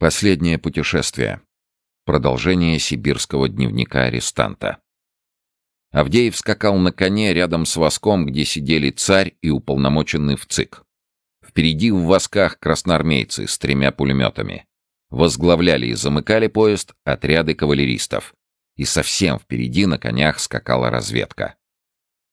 Последнее путешествие. Продолжение сибирского дневника арестанта. Авдеев скакал на коне рядом с воском, где сидели царь и уполномоченный в ЦИК. Впереди в восках красноармейцы с тремя пулеметами. Возглавляли и замыкали поезд отряды кавалеристов. И совсем впереди на конях скакала разведка.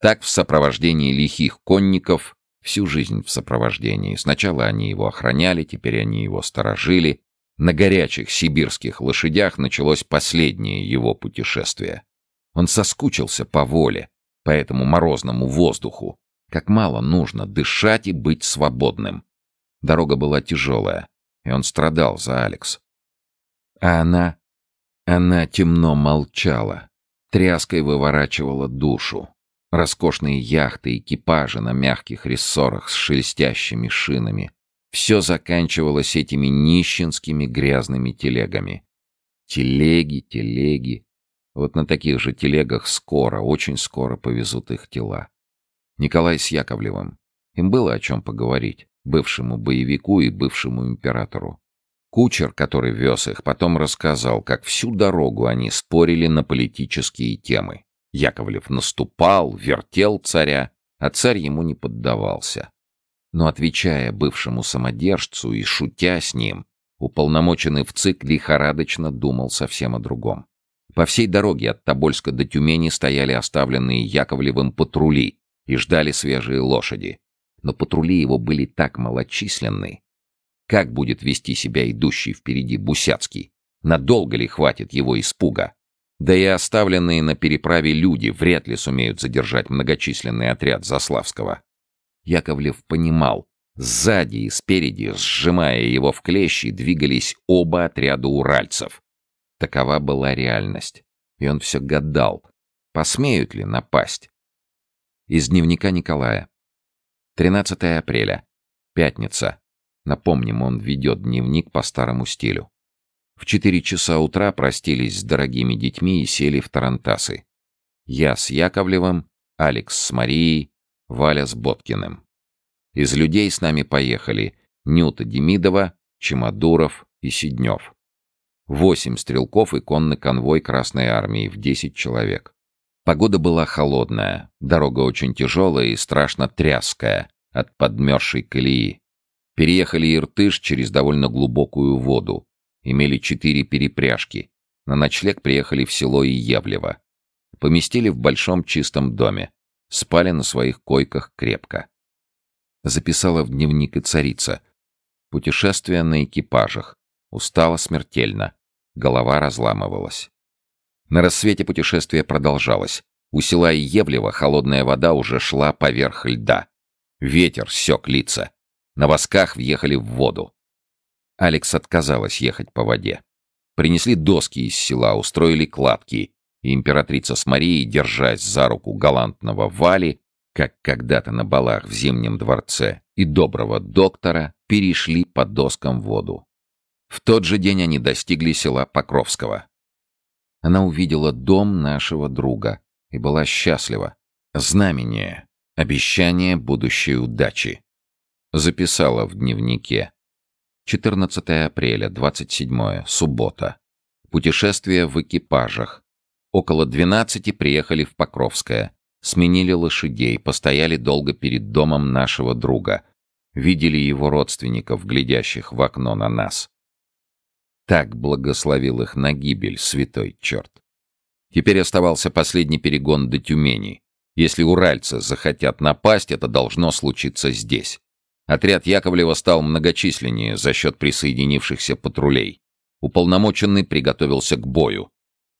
Так в сопровождении лихих конников, всю жизнь в сопровождении. Сначала они его охраняли, теперь они его сторожили, на горячих сибирских лошадях началось последнее его путешествие. Он соскучился по воле, по этому морозному воздуху. Как мало нужно дышать и быть свободным. Дорога была тяжелая, и он страдал за Алекс. А она... Она темно молчала, тряской выворачивала душу. Роскошные яхты, экипажи на мягких рессорах с шелестящими шинами, все заканчивалось этими нищенскими грязными телегами. Телеги, телеги. Вот на таких же телегах скоро, очень скоро повезут их тела. Николай с Яковлевым. Им было о чем поговорить, бывшему боевику и бывшему императору. Кучер, который вез их, потом рассказал, как всю дорогу они спорили на политические темы. Яковлев наступал, вертел царя, а царь ему не поддавался. Но отвечая бывшему самодержцу и шутя с ним, уполномоченный в ЦИК лихорадочно думал совсем о другом. По всей дороге от Тобольска до Тюмени стояли оставленные Яковлевым патрули и ждали свежие лошади. Но патрули его были так малочисленны. Как будет вести себя идущий впереди Бусяцкий? Надолго ли хватит его испуга? Да и оставленные на переправе люди вряд ли сумеют задержать многочисленный отряд Заславского. Яковлев понимал, сзади и спереди, сжимая его в клещи, двигались оба отряда уральцев. Такова была реальность. И он все гадал, посмеют ли напасть. Из дневника Николая. 13 апреля. Пятница. Напомним, он ведет дневник по старому стилю. В четыре часа утра простились с дорогими детьми и сели в тарантасы. Я с Яковлевым, Алекс с Марией, Валя с Боткиным. Из людей с нами поехали Нюта Демидова, Чемодуров и Сиднев. Восемь стрелков и конный конвой Красной Армии в десять человек. Погода была холодная, дорога очень тяжелая и страшно тряская от подмерзшей колеи. Переехали Иртыш через довольно глубокую воду. Имели четыре перепряжки. На ночлег приехали в село Иевлево. Поместили в большом чистом доме спали на своих койках крепко. Записала в дневник и царица. Путешествие на экипажах. Устала смертельно. Голова разламывалась. На рассвете путешествие продолжалось. У села Иевлева холодная вода уже шла поверх льда. Ветер сёк лица. На восках въехали в воду. Алекс отказалась ехать по воде. Принесли доски из села, устроили кладки, и императрица с Марией, держась за руку галантного Вали, как когда-то на балах в Зимнем дворце, и доброго доктора, перешли по доскам воду. В тот же день они достигли села Покровского. Она увидела дом нашего друга и была счастлива. Знамение, обещание будущей удачи. Записала в дневнике. 14 апреля, 27 суббота. Путешествие в экипажах. Около двенадцати приехали в Покровское. Сменили лошадей, постояли долго перед домом нашего друга. Видели его родственников, глядящих в окно на нас. Так благословил их на гибель святой черт. Теперь оставался последний перегон до Тюмени. Если уральцы захотят напасть, это должно случиться здесь. Отряд Яковлева стал многочисленнее за счет присоединившихся патрулей. Уполномоченный приготовился к бою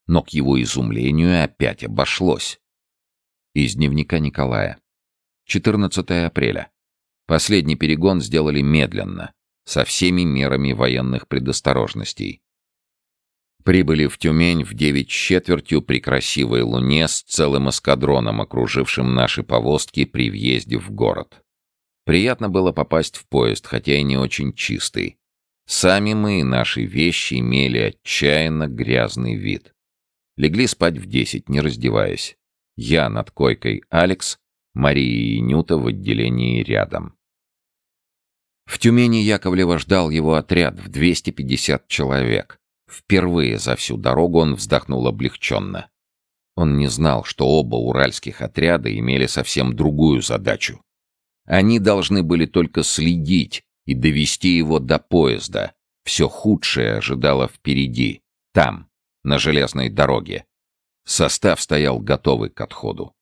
но к его изумлению опять обошлось. Из дневника Николая. 14 апреля. Последний перегон сделали медленно, со всеми мерами военных предосторожностей. Прибыли в Тюмень в девять четвертью при красивой луне с целым эскадроном, окружившим наши повозки при въезде в город. Приятно было попасть в поезд, хотя и не очень чистый. Сами мы и наши вещи имели отчаянно грязный вид. Легли спать в десять, не раздеваясь. Я над койкой Алекс, Мария и Нюта в отделении рядом. В Тюмени Яковлева ждал его отряд в 250 человек. Впервые за всю дорогу он вздохнул облегченно. Он не знал, что оба уральских отряда имели совсем другую задачу. Они должны были только следить и довести его до поезда. Все худшее ожидало впереди, там, на железной дороге. Состав стоял готовый к отходу.